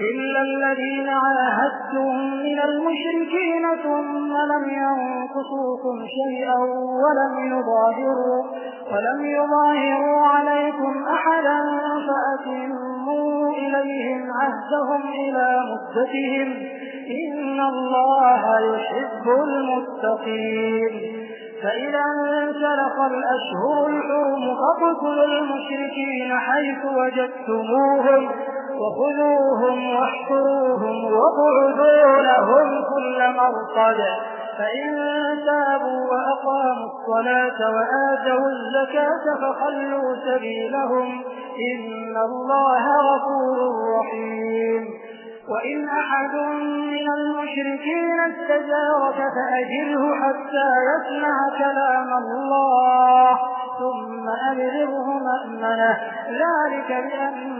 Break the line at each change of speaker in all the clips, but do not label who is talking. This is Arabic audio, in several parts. إلا الذين عاهدتم من المشركين ثم لم ينقصوكم شيئا ولم يظاهروا, ولم يظاهروا عليكم أحدا فأتموا إليهم عهدهم إلى مدتهم إن الله يحب المتقين فإذا انسلق الأشهر الحرم فاقتلوا المشركين حيث وجدتموهم وخذوهم واحشروهم وابعدوا لهم كل مرصد فإن تابوا وأقاموا الصلاة وآتوا الزكاة فخلوا سبيلهم إن الله غفور رحيم وإن أحد من المشركين استجارك فأجره حتى يسمع كلام الله ثم أبلغه مأمنه ذلك بأن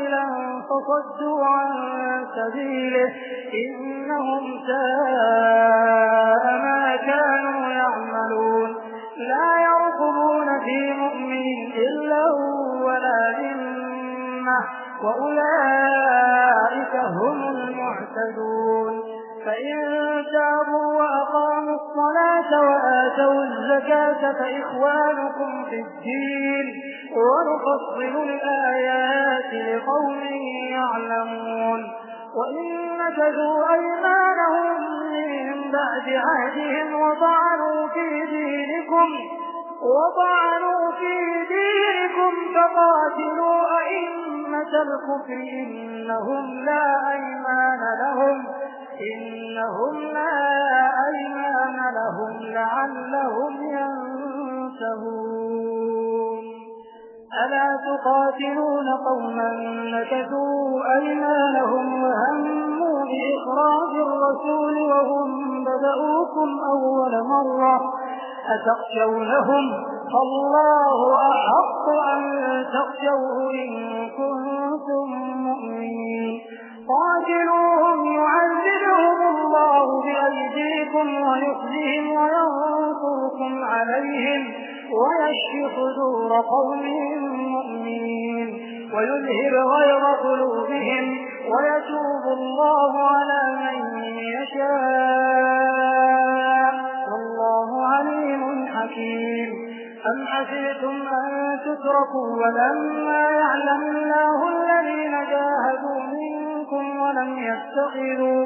فصدوا عن سبيله إنهم ساء ما كانوا يعملون لا يرقبون في مؤمن إلا هو ولا ذمة وأولئك هم المعتدون فإن تابوا وأقاموا الصلاة وآتوا الزكاة فإخوانكم في الدين ونفصل الآيات لقوم يعلمون وإن نتجوا أيمانهم من بعد عهدهم وطعنوا في دينكم وطعنوا في دينكم فقاتلوا أئمة الكفر إنهم لا أيمان لهم إنهم لا أيمان لهم لعلهم ينتهون ألا تقاتلون قوما نكثوا أيمانهم وهموا بإخراج الرسول وهم بدأوكم أول مرة أتخشونهم فالله أحق أن تخشوه إن كنتم مؤمنين قاتلوهم يعذبهم الله بأيديكم ويخزهم وينصركم عليهم ويشف صدور قوم مؤمنين ويذهب غير قلوبهم ويتوب الله على من يشاء والله عليم حكيم أم حسبتم أن تتركوا ولما يعلم الله الذين جاهدوا منكم ولم يتخذوا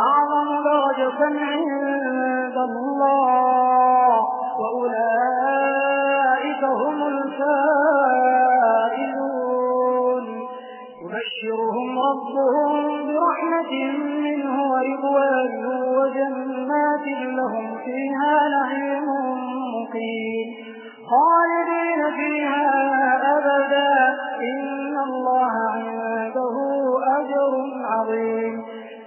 أعظم درجة عند الله وأولئك هم الفائزون يبشرهم ربهم برحمة منه ورضوان وجنات لهم فيها نعيم مقيم خالدين فيها أبدا إن الله عنده أجر عظيم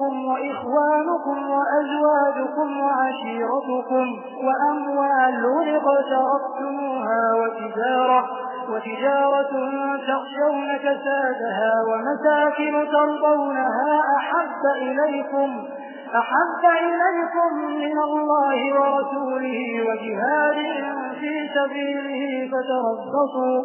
أبناؤكم وإخوانكم وأزواجكم وعشيرتكم وأموال اقترفتموها وتجارة وتجارة تخشون كسادها ومساكن ترضونها أحب إليكم أحب إليكم من الله ورسوله وجهاد في سبيله فتربصوا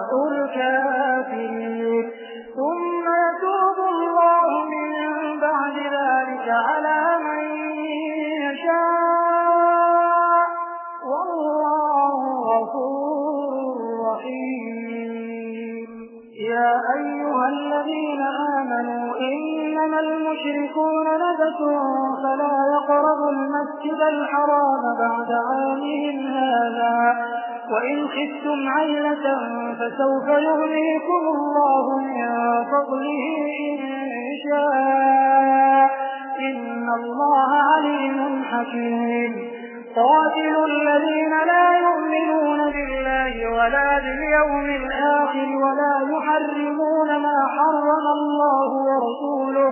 يشركون نبس فلا يقربوا المسجد الحرام بعد عامهم هذا وإن خفتم عيلة فسوف يغنيكم الله من فضله إن شاء إن الله عليم حكيم قاتلوا الذين لا يؤمنون بالله ولا باليوم الآخر ولا يحرمون ما حرم الله ورسوله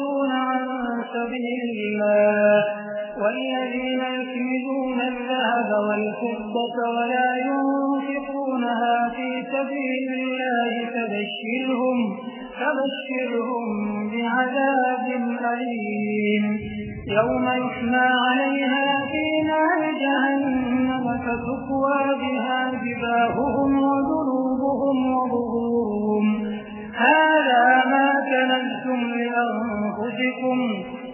سبيل الله والذين يكمدون الذهب والفضة ولا ينفقونها في سبيل الله فبشرهم, فبشرهم بعذاب أليم يوم يحمى عليها في نار جهنم فتكوى بها جباههم وذنوبهم وظهورهم هذا ما كنتم لأنفسكم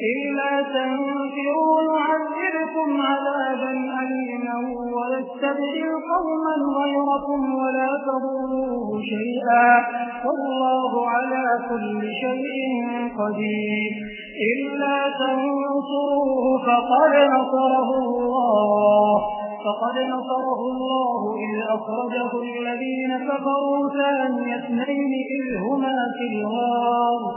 إلا تنفروا نعذبكم عذابا أليما ونستبدل قوما غيركم ولا تضروه شيئا والله على كل شيء قدير إلا تنصروه فقد نصره الله فقد نصره الله إذ أخرجه الذين كفروا ثاني اثنين إذ هما في الغار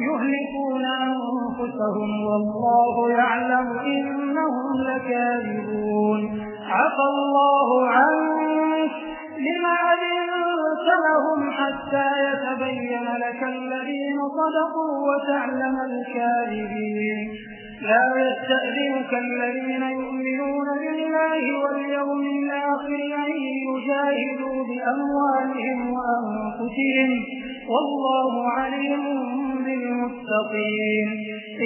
يهلكون أنفسهم والله يعلم إنهم لكاذبون عفى الله عنك لما أذنت لهم حتى يتبين لك الذين صدقوا وتعلم الكاذبين لا يستأذنك الذين يؤمنون بالله واليوم الآخر أن يجاهدوا بأموالهم وأنفسهم والله عليم للمتقين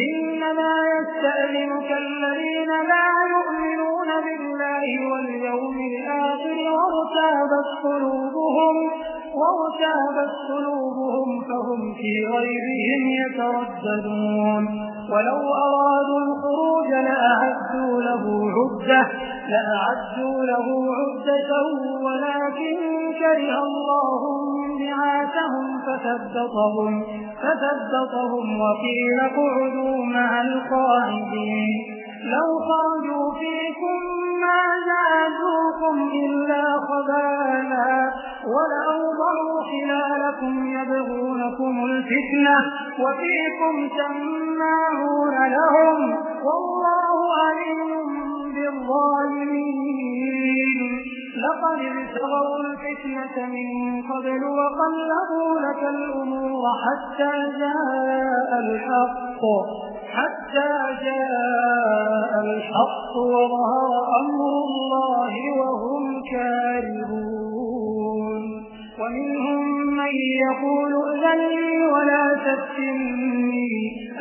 إنما يستأذنك الذين لا يؤمنون بالله واليوم الآخر وارتابت قلوبهم وارتابت قلوبهم فهم في غيبهم يترددون ولو أرادوا الخروج لأعدوا له عدة لأعدوا له عدة ولكن كره الله بعاثهم فثبطهم, فثبتهم وقيل قعدوا مع القاعدين لو خرجوا فيكم ما زادوكم إلا خبالا ولأوضعوا خلالكم يبغونكم الفتنة وفيكم سماعون لهم والله عليم بالظالمين لقد ابتغوا الفتنة من قبل وقلبوا لك الأمور حتى جاء الحق حتى جاء الحق وظهر أمر الله وهم كارهون ومنهم من يقول أذني ولا تفتني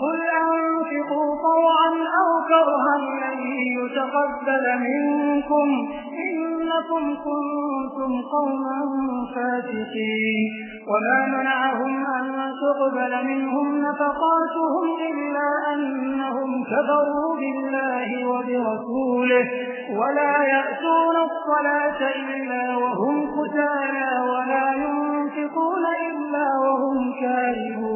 قل أنفقوا طوعا أو كرها لن يتقبل منكم إنكم كنتم قوما فاتحين وما منعهم أن تقبل منهم نفقاتهم إلا أنهم كفروا بالله وبرسوله ولا يأتون الصلاة إلا وهم كتانا ولا ينفقون إلا وهم كارهون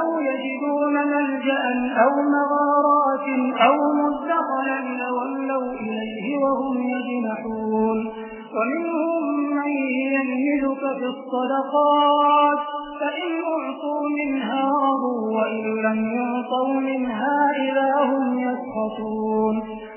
أو يجدون ملجأ أو مغارات أو مزدقلا لولوا إليه وهم يجمحون ومنهم من يلملك في الصدقات فإن أعطوا منها رضوا وإن لم يعطوا منها إذا هم يسخطون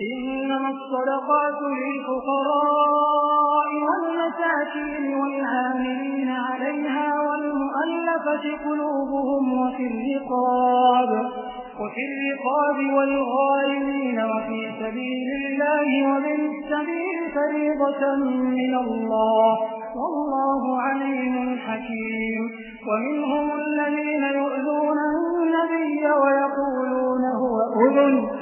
إنما الصدقات للفقراء والمساكين والعاملين عليها والمؤلفة قلوبهم وفي الرقاب وفي الرقاب والغالمين وفي سبيل الله ومن السبيل فريضة من الله والله عليم حكيم ومنهم الذين يؤذون النبي ويقولون هو أذن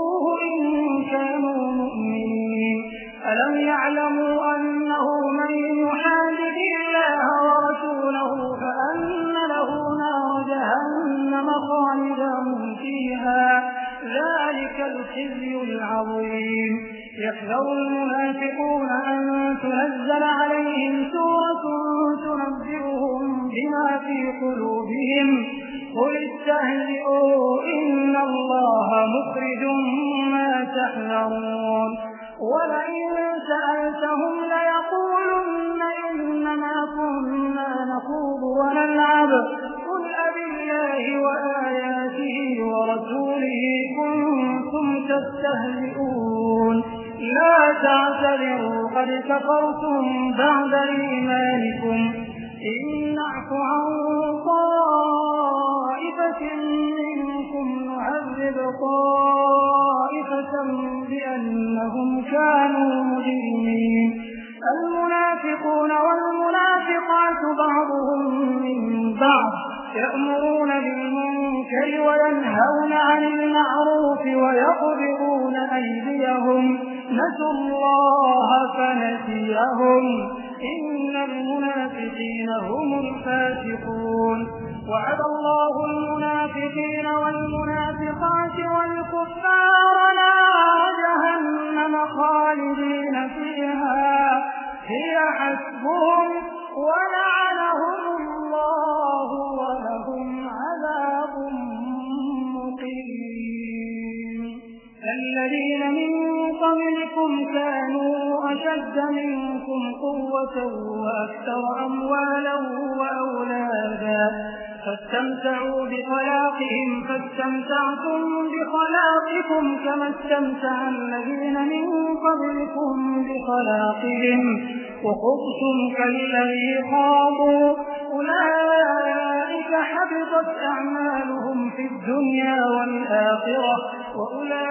كفرتم بعد إيمانكم إن نعف عن طائفة منكم نعذب طائفة بأنهم كانوا مجرمين المنافقون والمنافقات بعضهم من بعض يأمرون بالمنكر وينهون عن المعروف ويقبلون يلقون أيديهم نسوا الله فنسيهم إن المنافقين هم الفاسقون وعد الله المنافقين والمنافقات والكفار لا جهنم خالدين فيها هي حسبهم ولعنهم الذين من قبلكم كانوا أشد منكم قوة وأكثر أموالا وأولادا فاستمتعوا بخلاقهم فاستمتعتم بخلاقكم كما استمتع الذين من قبلكم بخلاقهم وخبتم كالذي خاضوا أولئك حبطت أعمالهم في الدنيا والآخرة وأولئك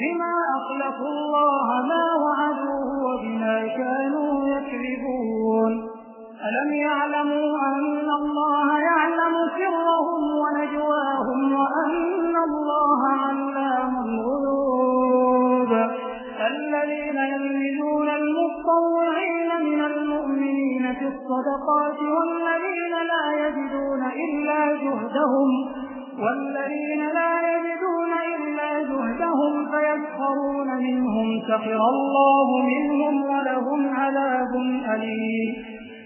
بما أخلفوا الله ما وعدوه وبما كانوا يكذبون ألم يعلموا أن الله يعلم سرهم ونجواهم وأن الله علام الغيوب الذين يلمزون المطوعين من المؤمنين في الصدقات والذين لا يجدون إلا جهدهم والذين لا يجدون إلا جهدهم فيسخرون منهم سخر الله منهم ولهم عذاب أليم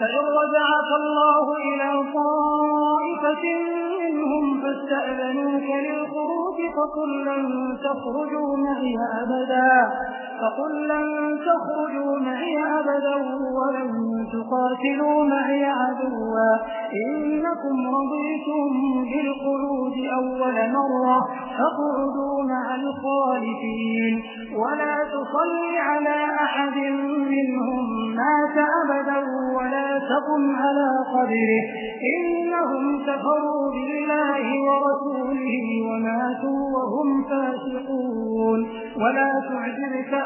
فإن رجعك الله إلى طائفة منهم فاستأذنوك للخروج فقل لن تخرجوا معي أبدا فقل لن تخرجوا معي أبدا ولن تقاتلوا معي عدوا إنكم رضيتم بالقعود أول مرة فاقعدوا مع الخالفين ولا تصلي على أحد منهم مات أبدا ولا تقم على قدره إنهم كفروا بالله ورسوله وماتوا وهم فاسقون ولا تعجبك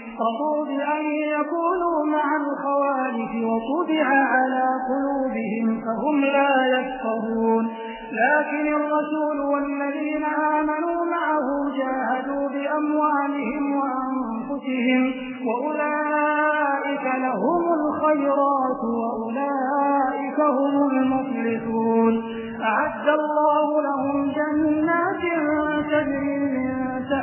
أشركوا بأن يكونوا مع الخوالف وطبع على قلوبهم فهم لا يفقهون لكن الرسول والذين آمنوا معه جاهدوا بأموالهم وأنفسهم وأولئك لهم الخيرات وأولئك هم المفلحون أعد الله لهم جنات تجري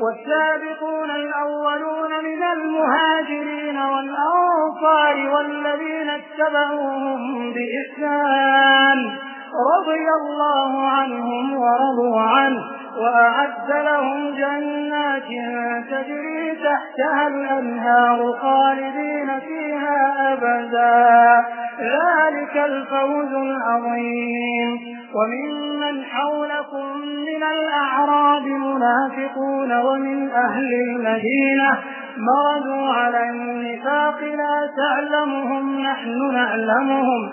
والسابقون الأولون من المهاجرين والأنصار والذين اتبعوهم بإحسان رضي الله عنهم ورضوا عنه وأعد لهم جنات تجري تحتها الأنهار خالدين فيها أبدا ذلك الفوز العظيم وممن حولكم من الأعراب منافقون ومن أهل المدينة مرضوا على النفاق لا تعلمهم نحن نعلمهم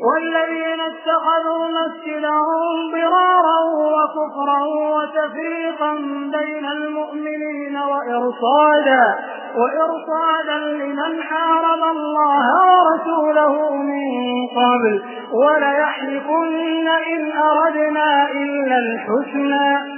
والذين اتخذوا مسجدهم ضرارا وكفرا وتفريقا بين المؤمنين وإرصادا, وإرصادا لمن حارب الله ورسوله من قبل وليحلقن إن أردنا إلا الحسنى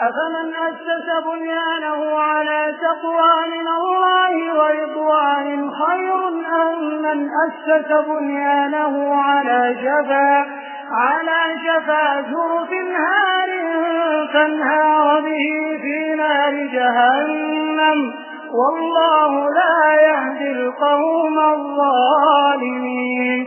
أفمن أسس بنيانه على تقوى من الله ورضوان خير أم من أسس بنيانه على جفا على جفا جرف هار فانهار به في نار جهنم والله لا يهدي القوم الظالمين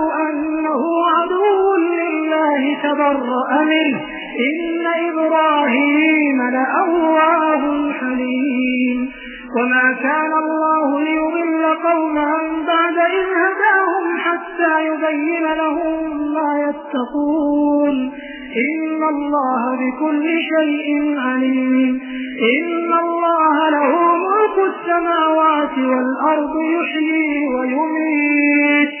وتبرأ منه إن إبراهيم لأواه حليم وما كان الله ليضل قوما بعد إذ هداهم حتى يبين لهم ما يتقون إن الله بكل شيء عليم إن الله له ملك السماوات والأرض يحيي ويميت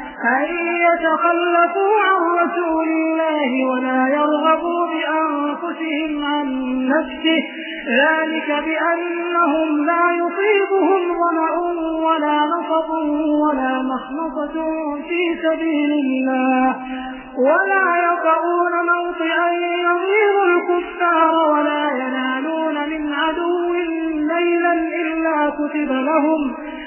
أن يتخلفوا عن رسول الله ولا يرغبوا بأنفسهم عن نفسه ذلك بأنهم لا يصيبهم ظمأ ولا نصب ولا مخلصة في سبيل الله ولا يطعون موطئا يغيظ الكفار ولا ينالون من عدو ليلا إلا كتب لهم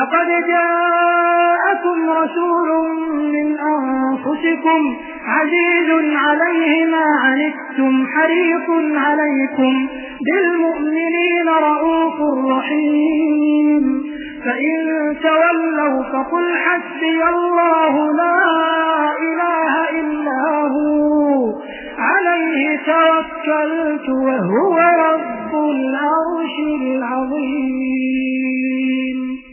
لقد جاءكم رسول من أنفسكم عزيز عليه ما عنتم حريق عليكم بالمؤمنين رؤوف رحيم فإن تولوا فقل حسبي الله لا إله إلا هو عليه توكلت وهو رب العرش العظيم